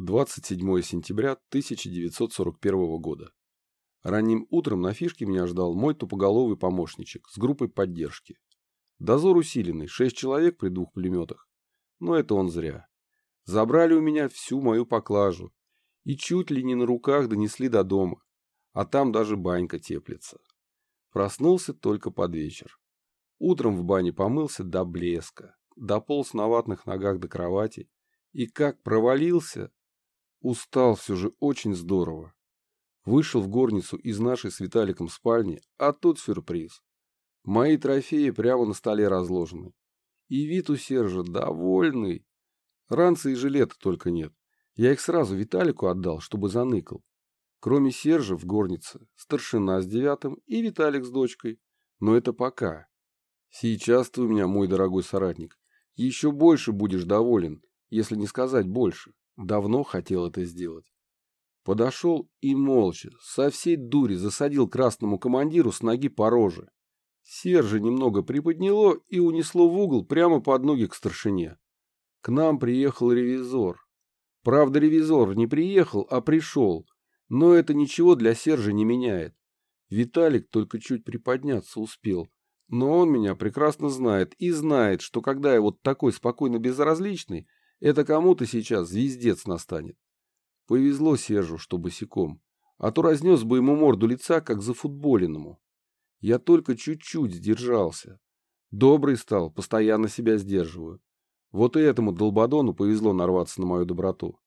27 сентября 1941 года. Ранним утром на фишке меня ждал мой тупоголовый помощничек с группой поддержки. Дозор усиленный, шесть человек при двух пулеметах. Но это он зря. Забрали у меня всю мою поклажу и чуть ли не на руках донесли до дома, а там даже банька теплится. Проснулся только под вечер. Утром в бане помылся до блеска, дополз на ватных ногах до кровати и как провалился, Устал все же очень здорово. Вышел в горницу из нашей с Виталиком спальни, а тут сюрприз. Мои трофеи прямо на столе разложены. И вид у Сержа довольный. Ранца и жилета только нет. Я их сразу Виталику отдал, чтобы заныкал. Кроме Сержа в горнице, старшина с девятым и Виталик с дочкой. Но это пока. Сейчас ты у меня, мой дорогой соратник, еще больше будешь доволен, если не сказать больше. Давно хотел это сделать. Подошел и молча, со всей дури засадил красному командиру с ноги по роже. Сержа немного приподняло и унесло в угол прямо под ноги к старшине. К нам приехал ревизор. Правда, ревизор не приехал, а пришел. Но это ничего для Сержа не меняет. Виталик только чуть приподняться успел. Но он меня прекрасно знает и знает, что когда я вот такой спокойно безразличный, это кому-то сейчас звездец настанет. Повезло Сержу, что босиком, а то разнес бы ему морду лица, как за футболиному. Я только чуть-чуть сдержался. Добрый стал, постоянно себя сдерживаю. Вот и этому долбадону повезло нарваться на мою доброту.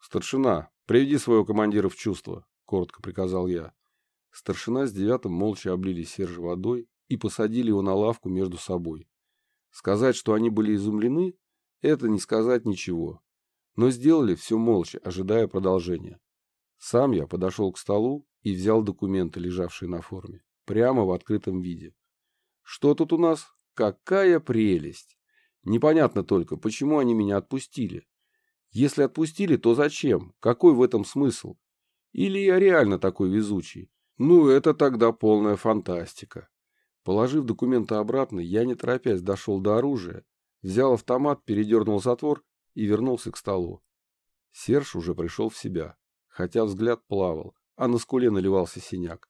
«Старшина, приведи своего командира в чувство», — коротко приказал я. Старшина с девятым молча облили Сержа водой и посадили его на лавку между собой. Сказать, что они были изумлены, это не сказать ничего. Но сделали все молча, ожидая продолжения. Сам я подошел к столу и взял документы, лежавшие на форме, прямо в открытом виде. Что тут у нас? Какая прелесть! Непонятно только, почему они меня отпустили. Если отпустили, то зачем? Какой в этом смысл? Или я реально такой везучий? Ну, это тогда полная фантастика. Положив документы обратно, я не торопясь дошел до оружия Взял автомат, передернул затвор и вернулся к столу. Серж уже пришел в себя, хотя взгляд плавал, а на скуле наливался синяк.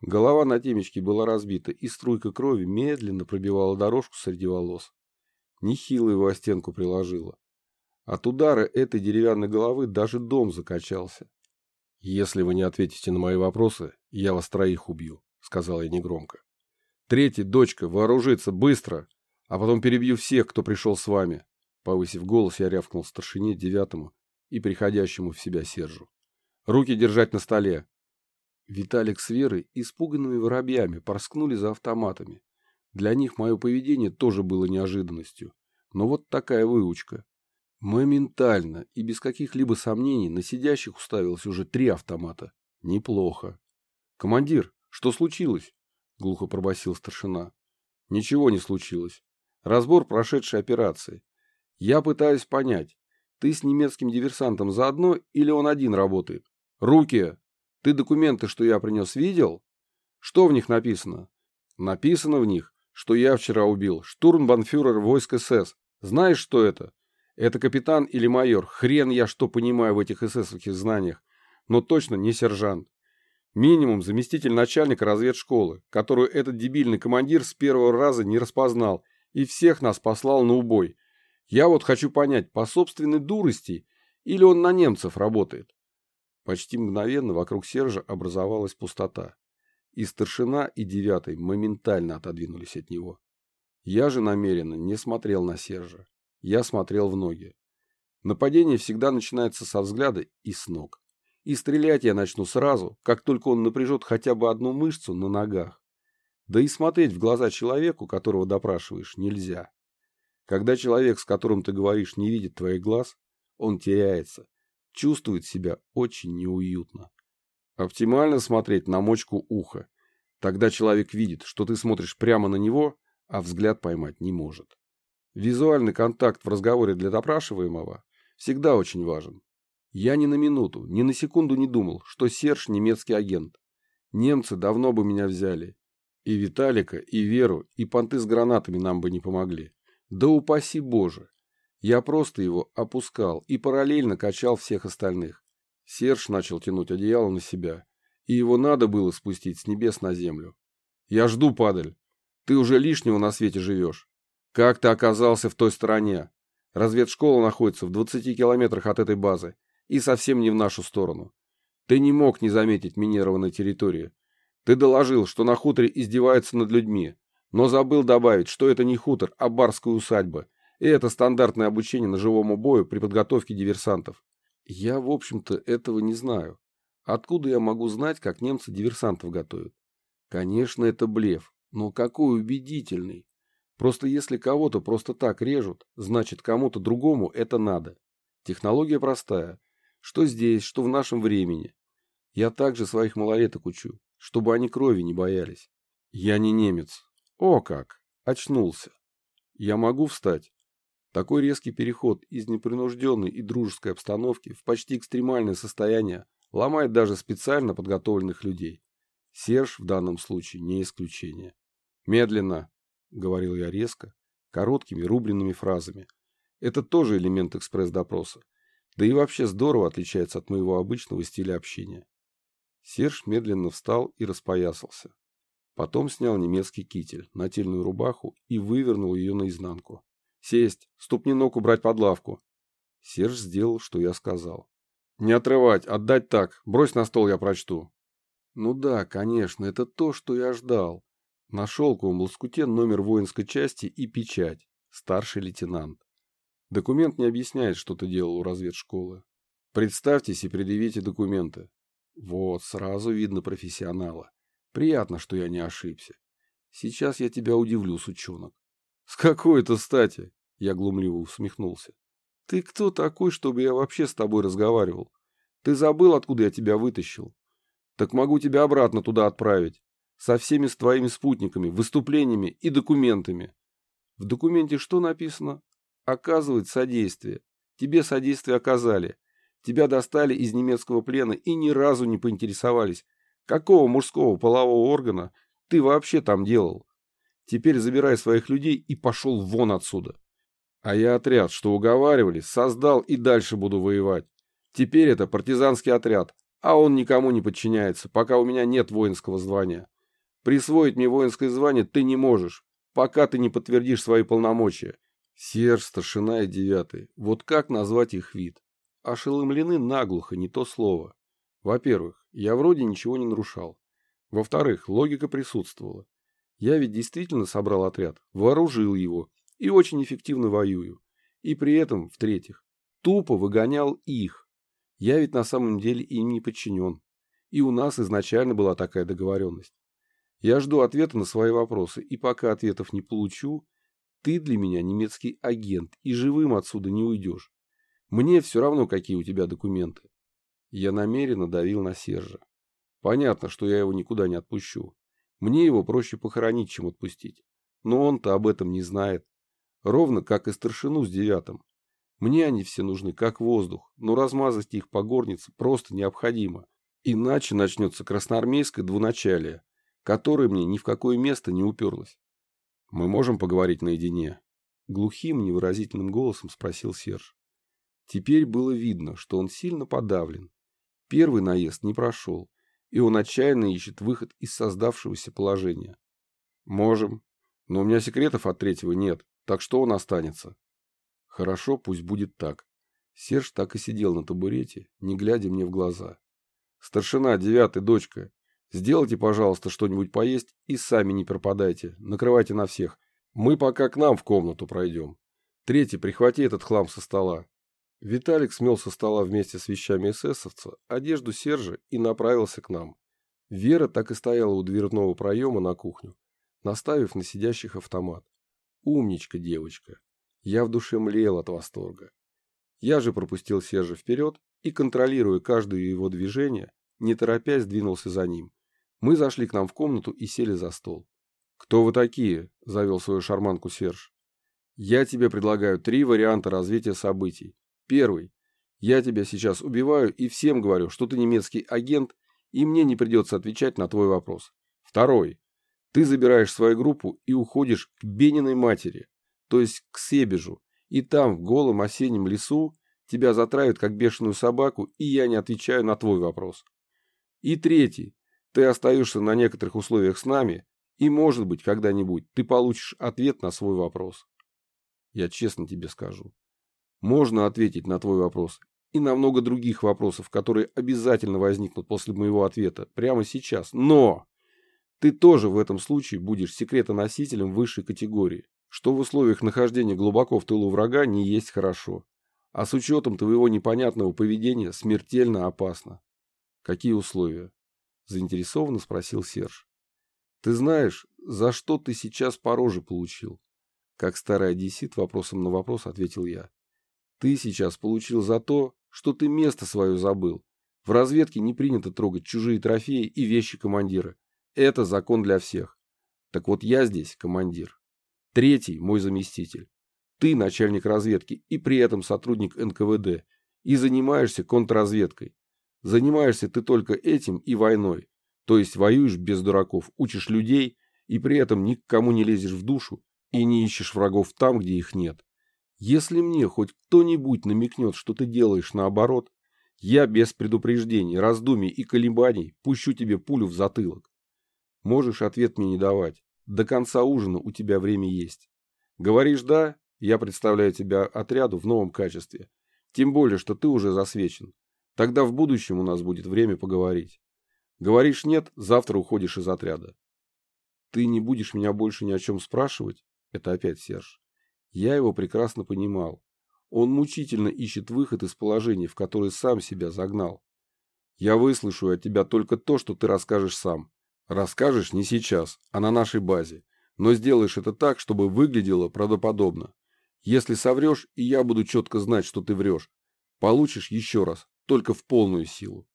Голова на темечке была разбита, и струйка крови медленно пробивала дорожку среди волос. Нехило его о стенку приложила. От удара этой деревянной головы даже дом закачался. «Если вы не ответите на мои вопросы, я вас троих убью», — сказал я негромко. «Третий, дочка, вооружиться, быстро! А потом перебью всех, кто пришел с вами. Повысив голос, я рявкнул старшине девятому и приходящему в себя Сержу. Руки держать на столе. Виталик с Верой испуганными воробьями порскнули за автоматами. Для них мое поведение тоже было неожиданностью. Но вот такая выучка. Моментально и без каких-либо сомнений на сидящих уставилось уже три автомата. Неплохо. «Командир, что случилось?» — глухо пробасил старшина. «Ничего не случилось. Разбор прошедшей операции. Я пытаюсь понять, ты с немецким диверсантом заодно или он один работает? Руки! Ты документы, что я принес, видел? Что в них написано? Написано в них, что я вчера убил штурмбанфюрер войск СС. Знаешь, что это? Это капитан или майор. Хрен я что понимаю в этих эсэсовских знаниях. Но точно не сержант. Минимум заместитель начальника разведшколы, которую этот дебильный командир с первого раза не распознал и всех нас послал на убой. Я вот хочу понять, по собственной дурости или он на немцев работает? Почти мгновенно вокруг Сержа образовалась пустота. И старшина, и девятый моментально отодвинулись от него. Я же намеренно не смотрел на Сержа. Я смотрел в ноги. Нападение всегда начинается со взгляда и с ног. И стрелять я начну сразу, как только он напряжет хотя бы одну мышцу на ногах. Да и смотреть в глаза человеку, которого допрашиваешь, нельзя. Когда человек, с которым ты говоришь, не видит твоих глаз, он теряется, чувствует себя очень неуютно. Оптимально смотреть на мочку уха. Тогда человек видит, что ты смотришь прямо на него, а взгляд поймать не может. Визуальный контакт в разговоре для допрашиваемого всегда очень важен. Я ни на минуту, ни на секунду не думал, что Серж немецкий агент. Немцы давно бы меня взяли, и Виталика, и Веру, и понты с гранатами нам бы не помогли. Да упаси Боже! Я просто его опускал и параллельно качал всех остальных. Серж начал тянуть одеяло на себя, и его надо было спустить с небес на землю. Я жду, падаль. Ты уже лишнего на свете живешь. Как ты оказался в той стороне? Разведшкола находится в 20 километрах от этой базы и совсем не в нашу сторону. Ты не мог не заметить минированной территории. Ты доложил, что на хуторе издеваются над людьми, но забыл добавить, что это не хутор, а барская усадьба, и это стандартное обучение ножевому бою при подготовке диверсантов. Я, в общем-то, этого не знаю. Откуда я могу знать, как немцы диверсантов готовят? Конечно, это блеф, но какой убедительный. Просто если кого-то просто так режут, значит кому-то другому это надо. Технология простая. Что здесь, что в нашем времени. Я также своих малолеток учу, чтобы они крови не боялись. Я не немец. О как! Очнулся. Я могу встать? Такой резкий переход из непринужденной и дружеской обстановки в почти экстремальное состояние ломает даже специально подготовленных людей. Серж в данном случае не исключение. «Медленно», — говорил я резко, короткими рубленными фразами. Это тоже элемент экспресс-допроса. Да и вообще здорово отличается от моего обычного стиля общения. Серж медленно встал и распоясался. Потом снял немецкий китель, нательную рубаху и вывернул ее наизнанку. Сесть, ступни ног убрать под лавку. Серж сделал, что я сказал. Не отрывать, отдать так, брось на стол, я прочту. Ну да, конечно, это то, что я ждал. На шелковом лоскуте номер воинской части и печать. Старший лейтенант. Документ не объясняет, что ты делал у разведшколы. Представьтесь и предъявите документы. Вот, сразу видно профессионала. Приятно, что я не ошибся. Сейчас я тебя удивлю, сучонок. С какой-то стати? Я глумливо усмехнулся. Ты кто такой, чтобы я вообще с тобой разговаривал? Ты забыл, откуда я тебя вытащил? Так могу тебя обратно туда отправить. Со всеми с твоими спутниками, выступлениями и документами. В документе что написано? Оказывает содействие. Тебе содействие оказали. Тебя достали из немецкого плена и ни разу не поинтересовались, какого мужского полового органа ты вообще там делал. Теперь забирай своих людей и пошел вон отсюда. А я отряд, что уговаривали, создал и дальше буду воевать. Теперь это партизанский отряд, а он никому не подчиняется, пока у меня нет воинского звания. Присвоить мне воинское звание ты не можешь, пока ты не подтвердишь свои полномочия. Серж, старшина и девятый. Вот как назвать их вид? Ошеломлены наглухо, не то слово. Во-первых, я вроде ничего не нарушал. Во-вторых, логика присутствовала. Я ведь действительно собрал отряд, вооружил его и очень эффективно воюю. И при этом, в-третьих, тупо выгонял их. Я ведь на самом деле им не подчинен. И у нас изначально была такая договоренность. Я жду ответа на свои вопросы, и пока ответов не получу, ты для меня немецкий агент, и живым отсюда не уйдешь. Мне все равно, какие у тебя документы. Я намеренно давил на Сержа. Понятно, что я его никуда не отпущу. Мне его проще похоронить, чем отпустить. Но он-то об этом не знает. Ровно как и старшину с девятым. Мне они все нужны как воздух, но размазать их по горнице просто необходимо. Иначе начнется красноармейское двуначалие, которое мне ни в какое место не уперлось. Мы можем поговорить наедине? Глухим, невыразительным голосом спросил Серж. Теперь было видно, что он сильно подавлен. Первый наезд не прошел, и он отчаянно ищет выход из создавшегося положения. Можем, но у меня секретов от третьего нет. Так что он останется. Хорошо, пусть будет так. Серж так и сидел на табурете, не глядя мне в глаза. Старшина, девятый, дочка, сделайте, пожалуйста, что-нибудь поесть и сами не пропадайте. Накрывайте на всех. Мы пока к нам в комнату пройдем. Третий, прихвати этот хлам со стола. Виталик смел со стола вместе с вещами эсэсовца одежду Сержа и направился к нам. Вера так и стояла у дверного проема на кухню, наставив на сидящих автомат. Умничка девочка. Я в душе млел от восторга. Я же пропустил Сержа вперед и, контролируя каждое его движение, не торопясь двинулся за ним. Мы зашли к нам в комнату и сели за стол. «Кто вы такие?» – завел свою шарманку Серж. «Я тебе предлагаю три варианта развития событий. Первый. Я тебя сейчас убиваю и всем говорю, что ты немецкий агент, и мне не придется отвечать на твой вопрос. Второй. Ты забираешь свою группу и уходишь к Бениной матери, то есть к Себежу, И там, в голом осеннем лесу, тебя затравят как бешеную собаку, и я не отвечаю на твой вопрос. И третий. Ты остаешься на некоторых условиях с нами, и, может быть, когда-нибудь ты получишь ответ на свой вопрос. Я честно тебе скажу. Можно ответить на твой вопрос и на много других вопросов, которые обязательно возникнут после моего ответа, прямо сейчас. Но ты тоже в этом случае будешь секретоносителем высшей категории, что в условиях нахождения глубоко в тылу врага не есть хорошо. А с учетом твоего непонятного поведения смертельно опасно. Какие условия? Заинтересованно спросил Серж. Ты знаешь, за что ты сейчас по роже получил? Как старый одессит вопросом на вопрос ответил я. Ты сейчас получил за то, что ты место свое забыл. В разведке не принято трогать чужие трофеи и вещи командира. Это закон для всех. Так вот я здесь командир. Третий мой заместитель. Ты начальник разведки и при этом сотрудник НКВД. И занимаешься контрразведкой. Занимаешься ты только этим и войной. То есть воюешь без дураков, учишь людей и при этом ни к кому не лезешь в душу и не ищешь врагов там, где их нет. Если мне хоть кто-нибудь намекнет, что ты делаешь наоборот, я без предупреждений, раздумий и колебаний пущу тебе пулю в затылок. Можешь ответ мне не давать. До конца ужина у тебя время есть. Говоришь «да», я представляю тебя отряду в новом качестве. Тем более, что ты уже засвечен. Тогда в будущем у нас будет время поговорить. Говоришь «нет», завтра уходишь из отряда. Ты не будешь меня больше ни о чем спрашивать? Это опять Серж. Я его прекрасно понимал. Он мучительно ищет выход из положения, в которое сам себя загнал. Я выслушаю от тебя только то, что ты расскажешь сам. Расскажешь не сейчас, а на нашей базе. Но сделаешь это так, чтобы выглядело правдоподобно. Если соврешь, и я буду четко знать, что ты врешь, получишь еще раз, только в полную силу.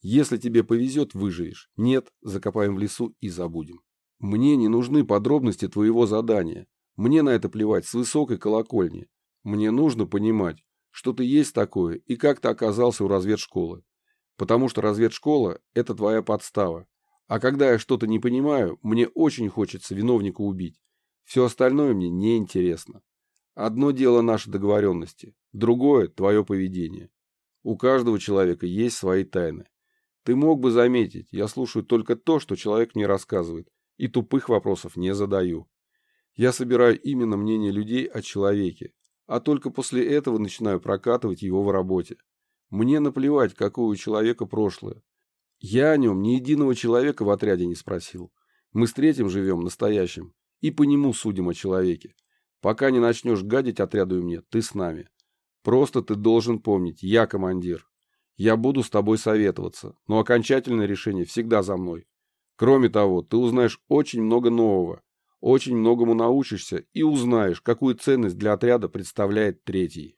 Если тебе повезет, выживешь. Нет, закопаем в лесу и забудем. Мне не нужны подробности твоего задания. Мне на это плевать с высокой колокольни. Мне нужно понимать, что ты есть такое и как ты оказался у разведшколы. Потому что разведшкола – это твоя подстава. А когда я что-то не понимаю, мне очень хочется виновника убить. Все остальное мне не интересно. Одно дело наши договоренности, другое – твое поведение. У каждого человека есть свои тайны. Ты мог бы заметить, я слушаю только то, что человек мне рассказывает, и тупых вопросов не задаю. Я собираю именно мнение людей о человеке, а только после этого начинаю прокатывать его в работе. Мне наплевать, какое у человека прошлое. Я о нем ни единого человека в отряде не спросил. Мы с третьим живем настоящим и по нему судим о человеке. Пока не начнешь гадить отряду и мне, ты с нами. Просто ты должен помнить, я командир. Я буду с тобой советоваться, но окончательное решение всегда за мной. Кроме того, ты узнаешь очень много нового, очень многому научишься и узнаешь, какую ценность для отряда представляет третий.